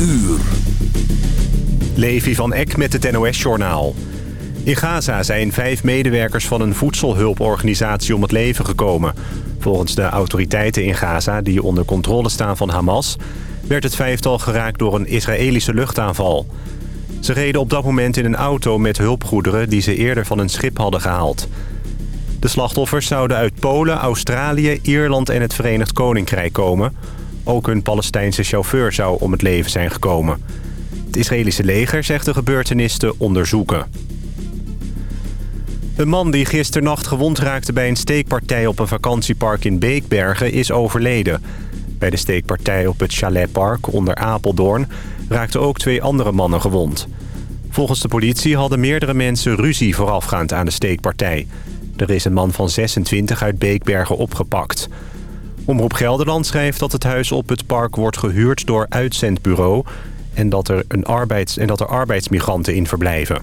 uur. Levi van Eck met het NOS-journaal. In Gaza zijn vijf medewerkers van een voedselhulporganisatie om het leven gekomen. Volgens de autoriteiten in Gaza, die onder controle staan van Hamas... werd het vijftal geraakt door een Israëlische luchtaanval. Ze reden op dat moment in een auto met hulpgoederen... die ze eerder van een schip hadden gehaald. De slachtoffers zouden uit Polen, Australië, Ierland en het Verenigd Koninkrijk komen. Ook een Palestijnse chauffeur zou om het leven zijn gekomen. Het Israëlische leger zegt de gebeurtenis te onderzoeken. Een man die gisternacht gewond raakte bij een steekpartij op een vakantiepark in Beekbergen is overleden. Bij de steekpartij op het Chaletpark onder Apeldoorn raakten ook twee andere mannen gewond. Volgens de politie hadden meerdere mensen ruzie voorafgaand aan de steekpartij. Er is een man van 26 uit Beekbergen opgepakt. Omroep Gelderland schrijft dat het huis op het park wordt gehuurd door uitzendbureau... en dat er, een arbeids, en dat er arbeidsmigranten in verblijven.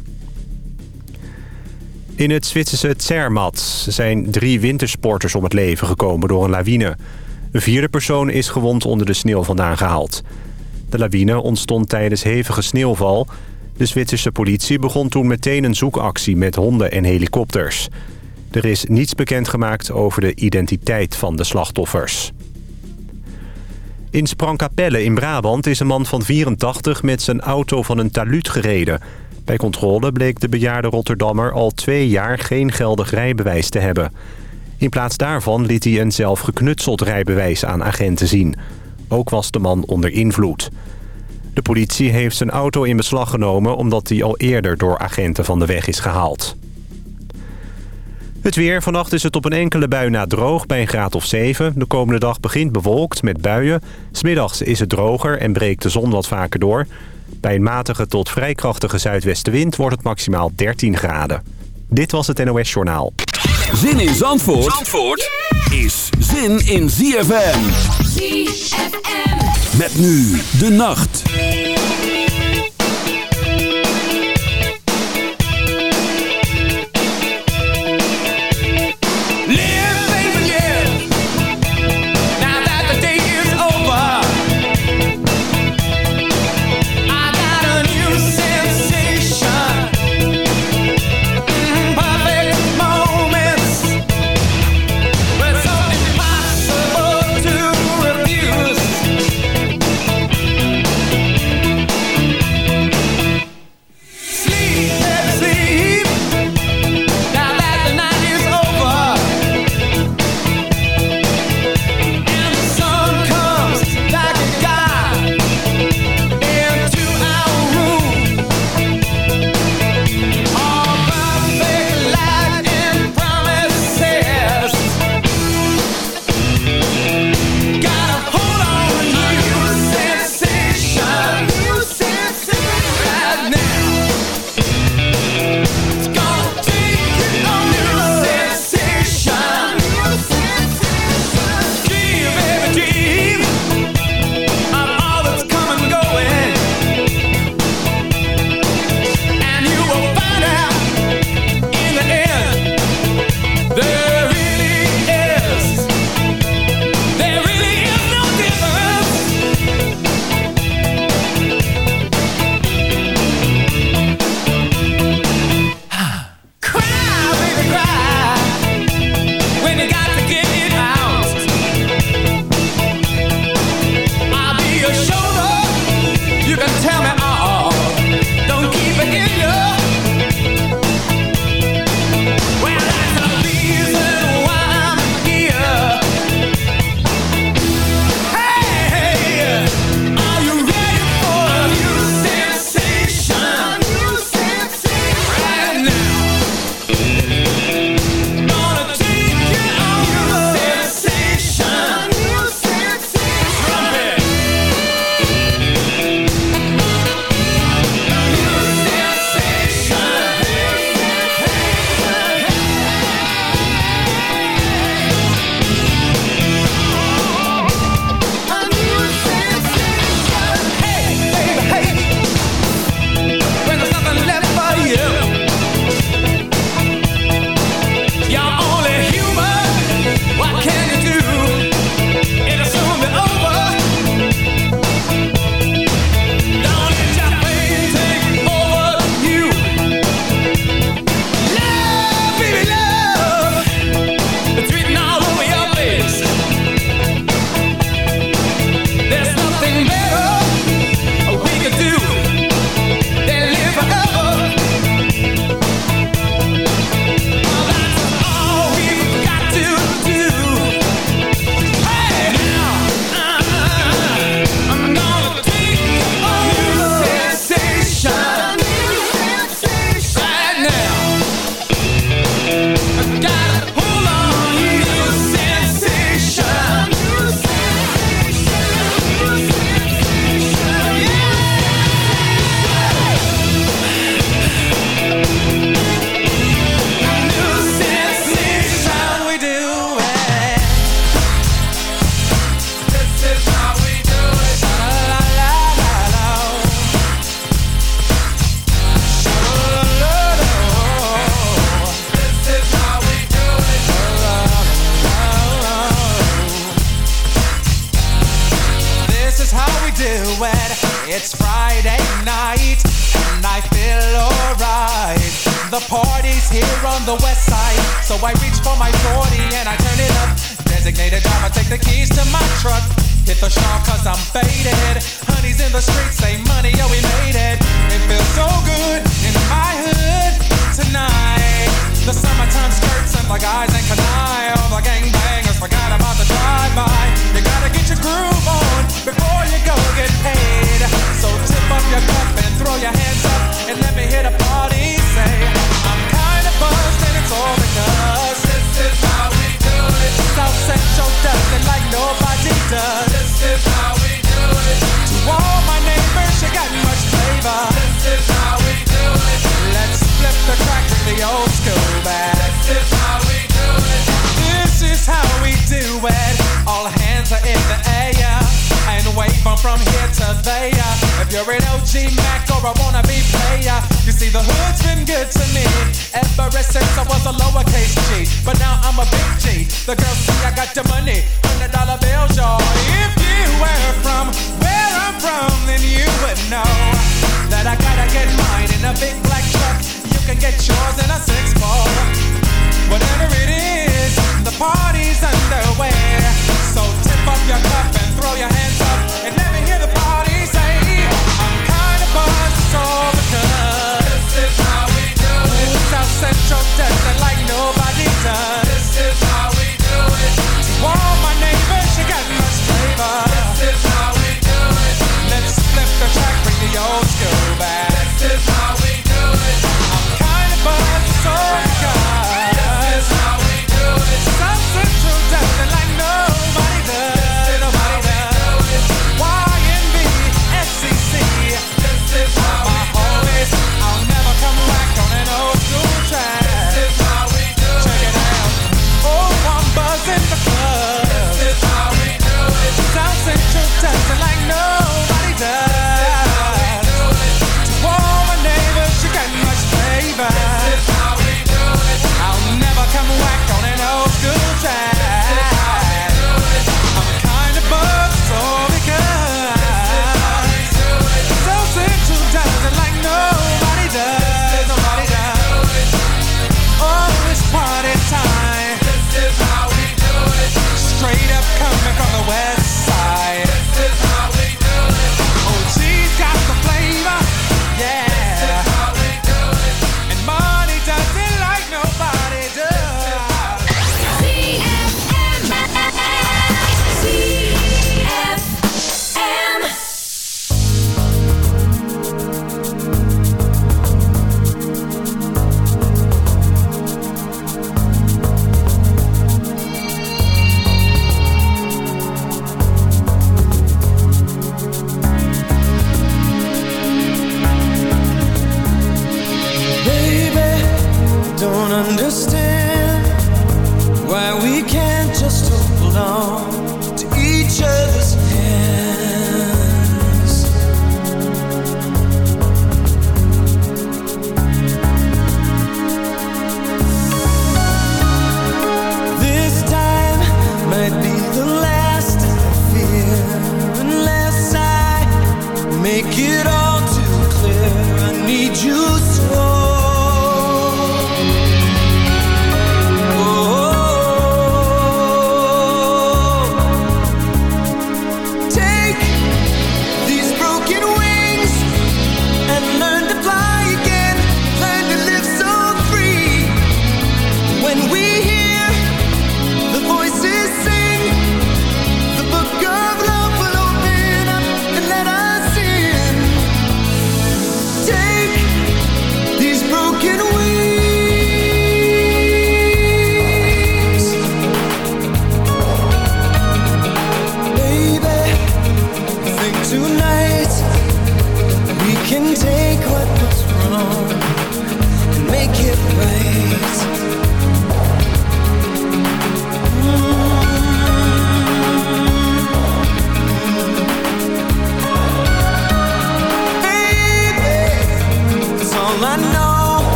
In het Zwitserse Zermatt zijn drie wintersporters om het leven gekomen door een lawine. Een vierde persoon is gewond onder de sneeuw vandaan gehaald. De lawine ontstond tijdens hevige sneeuwval. De Zwitserse politie begon toen meteen een zoekactie met honden en helikopters. Er is niets bekendgemaakt over de identiteit van de slachtoffers. In Sprangkapelle in Brabant is een man van 84 met zijn auto van een taluut gereden. Bij controle bleek de bejaarde Rotterdammer al twee jaar geen geldig rijbewijs te hebben. In plaats daarvan liet hij een zelf geknutseld rijbewijs aan agenten zien. Ook was de man onder invloed. De politie heeft zijn auto in beslag genomen omdat hij al eerder door agenten van de weg is gehaald. Het weer. Vannacht is het op een enkele bui na droog bij een graad of 7. De komende dag begint bewolkt met buien. Smiddags is het droger en breekt de zon wat vaker door. Bij een matige tot vrij krachtige zuidwestenwind wordt het maximaal 13 graden. Dit was het NOS Journaal. Zin in Zandvoort, Zandvoort is zin in ZFM. ZFM. Met nu de nacht.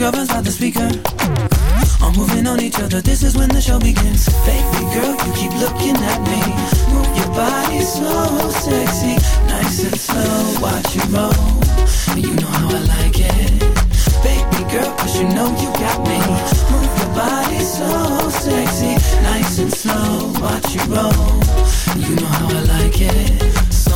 Girlfriends by the speaker. All moving on each other, this is when the show begins. Baby girl, you keep looking at me. Move your body so sexy Nice and slow, watch you roll. You know how I like it. Baby girl, cause you know you got me. Move your body so sexy Nice and slow, watch you roll. You know how I like it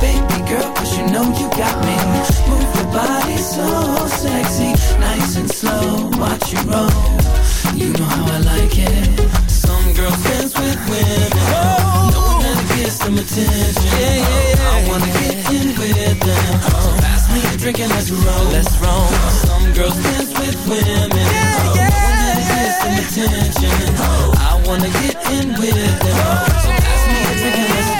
Baby girl, cause you know you got me Move your body so sexy Nice and slow, watch you roll You know how I like it Some girls dance with women get some attention. Yeah, yeah, yeah. I wanna get in with them. So pass me a drink and let's roll. Let's roll. Some girls dance with women. Yeah, yeah, I wanna get some attention. I wanna get in with them. So pass me a drink and let's.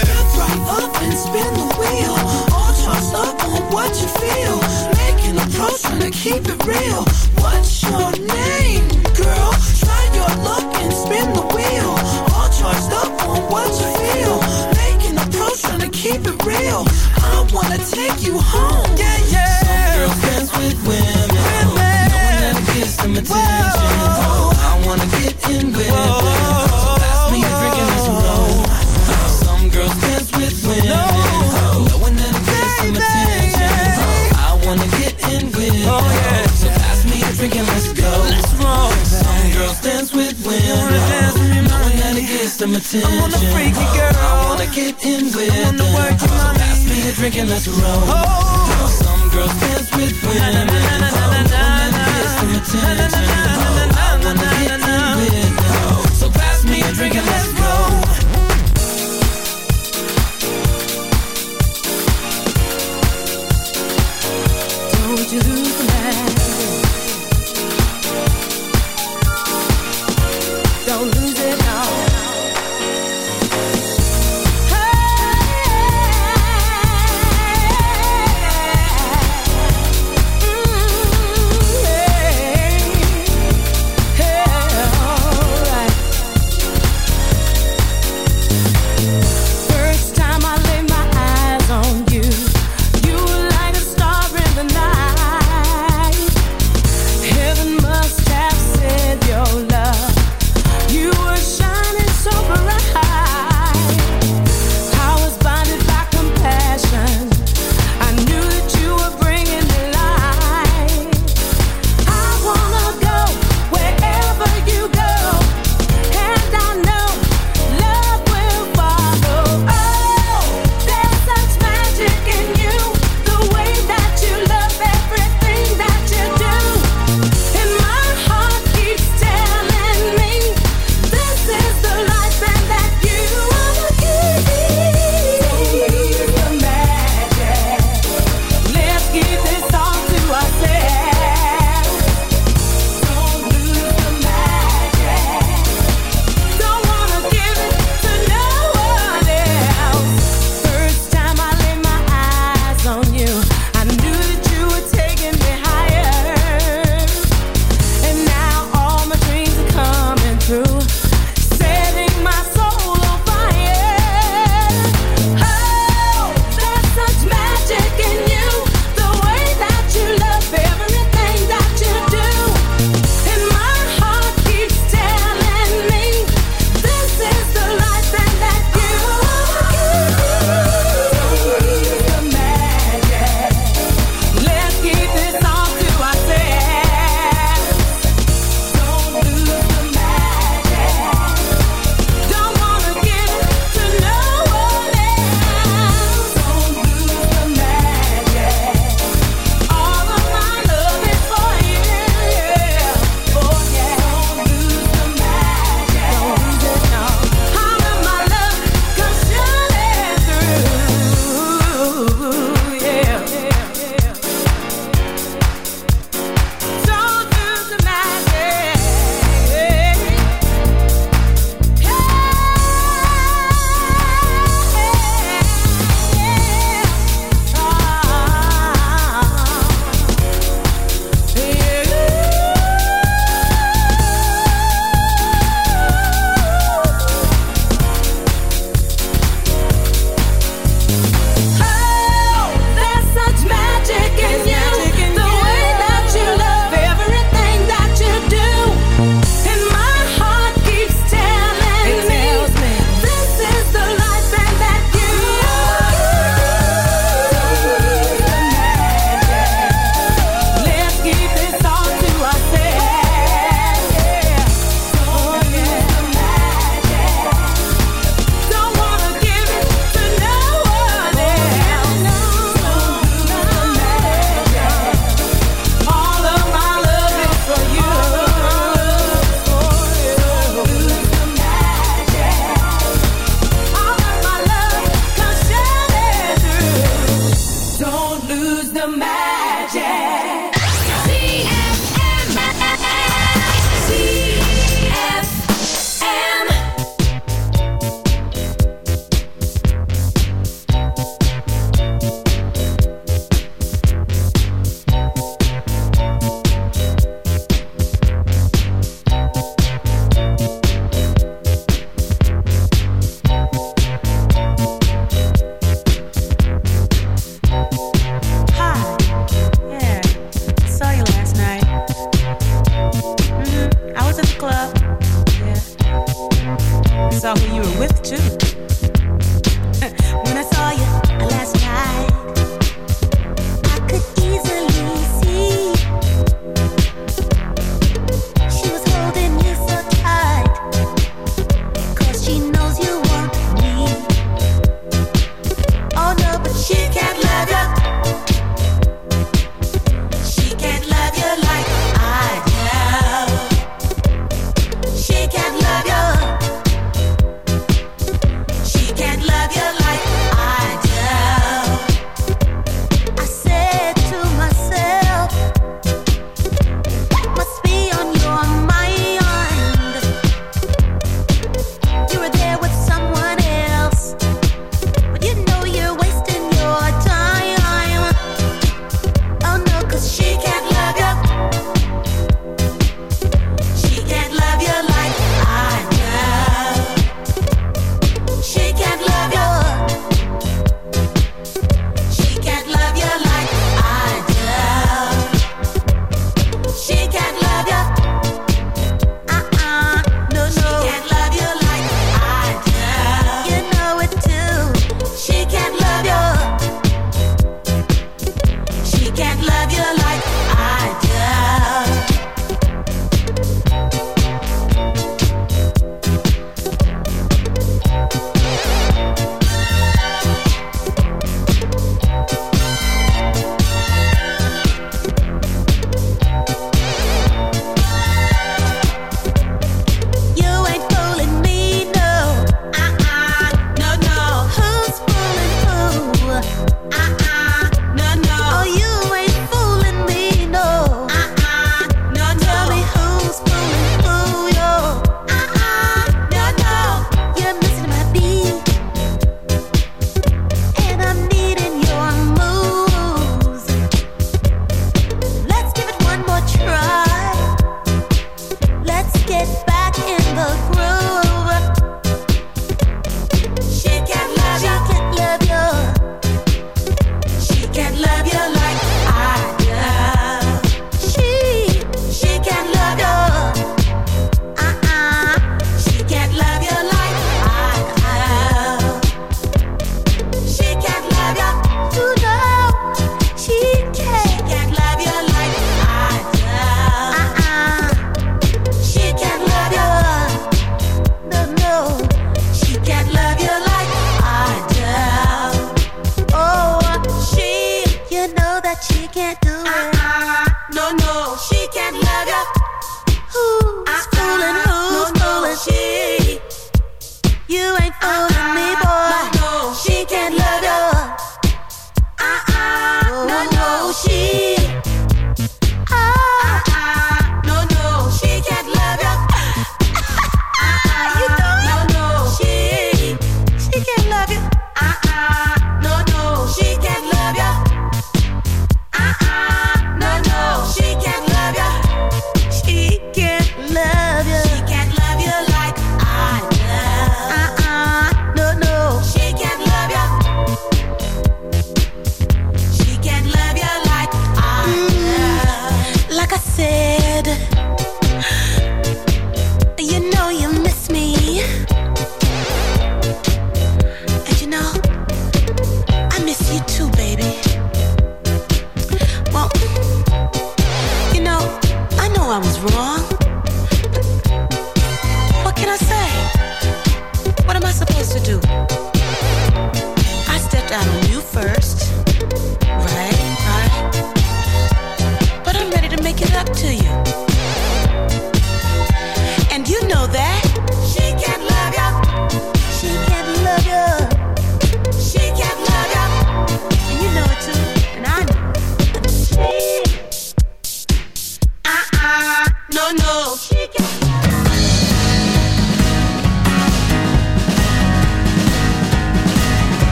Up and spin the wheel. All charged up on what you feel. Making a pro, trying to keep it real. What's your name, girl? Try your luck and spin the wheel. All charged up on what you feel. Making a pro, trying to keep it real. I wanna take you home. Yeah, yeah. Some girls dance with women. Knowing that it gets some attention. I wanna get in with them. Some attention. I wanna freaky girl. I wanna get in with them. So pass me a drink and let's roll. Some girls dance with women. That it gets some attention. I wanna get in with them. So pass me a drink and let's go.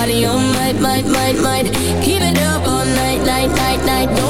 party on might, might, might, might. Keep it up all night, night, night, night.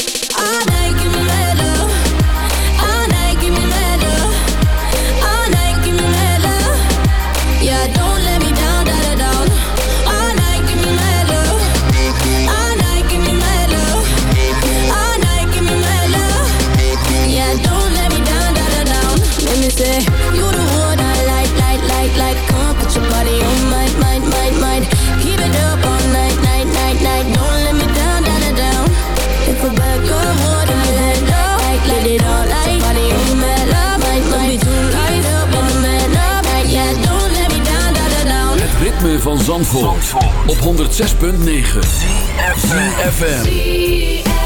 Op 106.9 CFM.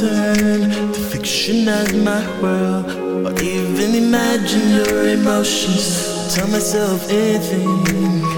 turn to fictionize my world or even imagine your emotions. Tell myself anything.